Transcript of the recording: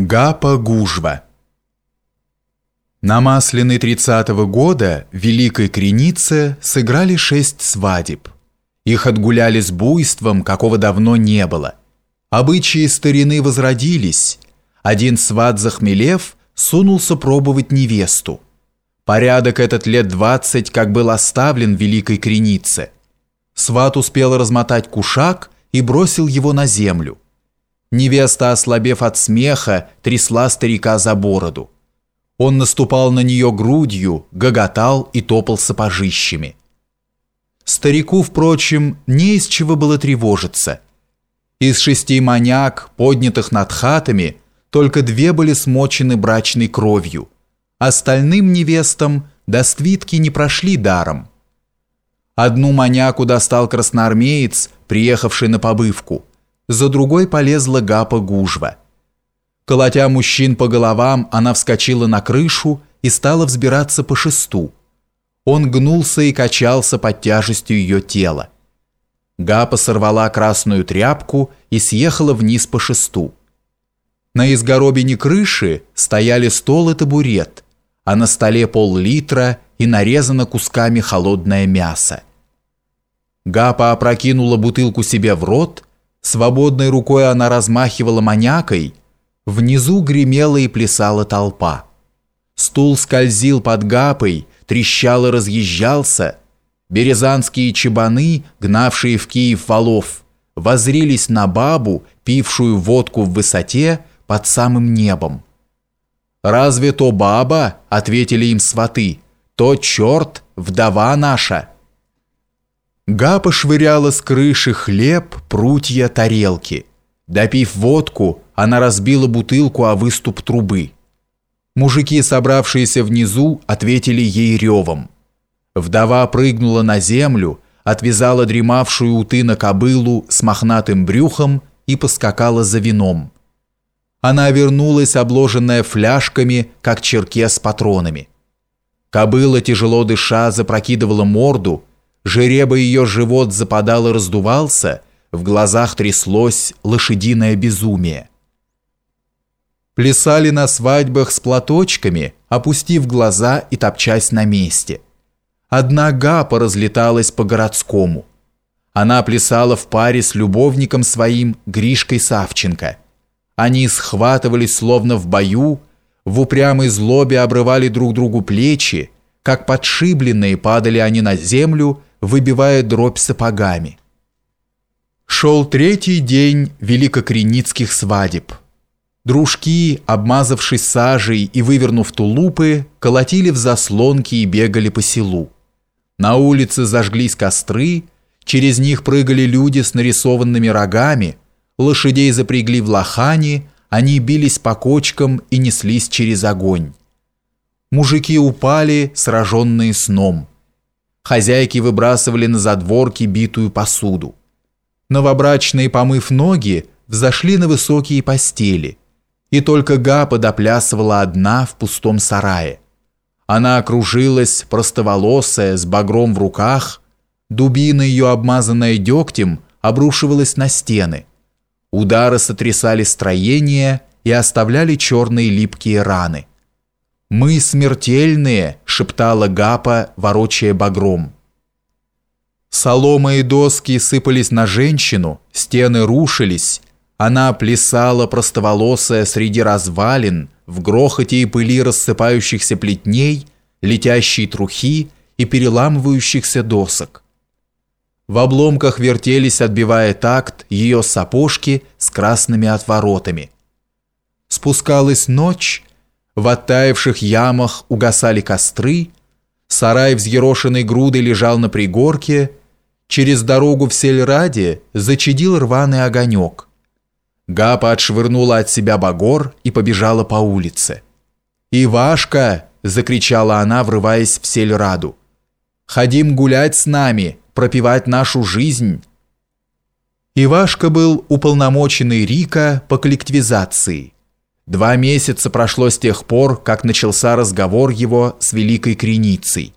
Гапа Гужва На Маслены 30-го года Великой Кренице сыграли шесть свадеб. Их отгуляли с буйством, какого давно не было. Обычаи старины возродились. Один сват захмелев сунулся пробовать невесту. Порядок этот лет двадцать как был оставлен Великой Кренице. Сват успел размотать кушак и бросил его на землю. Невеста, ослабев от смеха, трясла старика за бороду. Он наступал на нее грудью, гоготал и топал сапожищами. Старику, впрочем, не из чего было тревожиться. Из шести маняк, поднятых над хатами, только две были смочены брачной кровью. Остальным невестам до свитки не прошли даром. Одну маняку достал красноармеец, приехавший на побывку – за другой полезла Гапа Гужва. Колотя мужчин по головам, она вскочила на крышу и стала взбираться по шесту. Он гнулся и качался под тяжестью ее тела. Гапа сорвала красную тряпку и съехала вниз по шесту. На изгоробине крыши стояли стол и табурет, а на столе пол-литра и нарезано кусками холодное мясо. Гапа опрокинула бутылку себе в рот Свободной рукой она размахивала манякой, внизу гремела и плясала толпа. Стул скользил под гапой, трещал и разъезжался. Березанские чебаны, гнавшие в Киев валов, возрились на бабу, пившую водку в высоте под самым небом. «Разве то баба?» — ответили им сваты. «То черт, вдова наша!» Гапа швыряла с крыши хлеб, прутья, тарелки. Допив водку, она разбила бутылку о выступ трубы. Мужики, собравшиеся внизу, ответили ей ревом. Вдова прыгнула на землю, отвязала дремавшую у тына кобылу с мохнатым брюхом и поскакала за вином. Она вернулась, обложенная фляжками, как черке с патронами. Кобыла, тяжело дыша, запрокидывала морду, Жереба ее живот западал и раздувался, в глазах тряслось лошадиное безумие. Плясали на свадьбах с платочками, опустив глаза и топчась на месте. Одна гапа разлеталась по городскому. Она плясала в паре с любовником своим Гришкой Савченко. Они схватывались словно в бою, в упрямой злобе обрывали друг другу плечи, как подшибленные падали они на землю, выбивая дробь сапогами. Шел третий день великокреницких свадеб. Дружки, обмазавшись сажей и вывернув тулупы, колотили в заслонки и бегали по селу. На улице зажглись костры, через них прыгали люди с нарисованными рогами, лошадей запрягли в лохани, они бились по кочкам и неслись через огонь. Мужики упали, сраженные сном. Хозяйки выбрасывали на задворки битую посуду. Новобрачные, помыв ноги, взошли на высокие постели, и только Гапа доплясывала одна в пустом сарае. Она окружилась, простоволосая, с багром в руках, дубина ее, обмазанная дегтем, обрушивалась на стены. Удары сотрясали строение и оставляли черные липкие раны. «Мы смертельные!» — шептала Гапа, ворочая багром. Солома и доски сыпались на женщину, стены рушились, она плясала простоволосая среди развалин, в грохоте и пыли рассыпающихся плетней, летящей трухи и переламывающихся досок. В обломках вертелись, отбивая такт, ее сапожки с красными отворотами. Спускалась ночь, в оттаивших ямах угасали костры, сарай взъерошенной грудой лежал на пригорке, через дорогу в сельраде зачадил рваный огонек. Гапа отшвырнула от себя багор и побежала по улице. «Ивашка!» – закричала она, врываясь в сельраду. «Ходим гулять с нами, пропивать нашу жизнь!» Ивашка был уполномоченный Рика по коллективизации – Два месяца прошло с тех пор, как начался разговор его с Великой Креницей.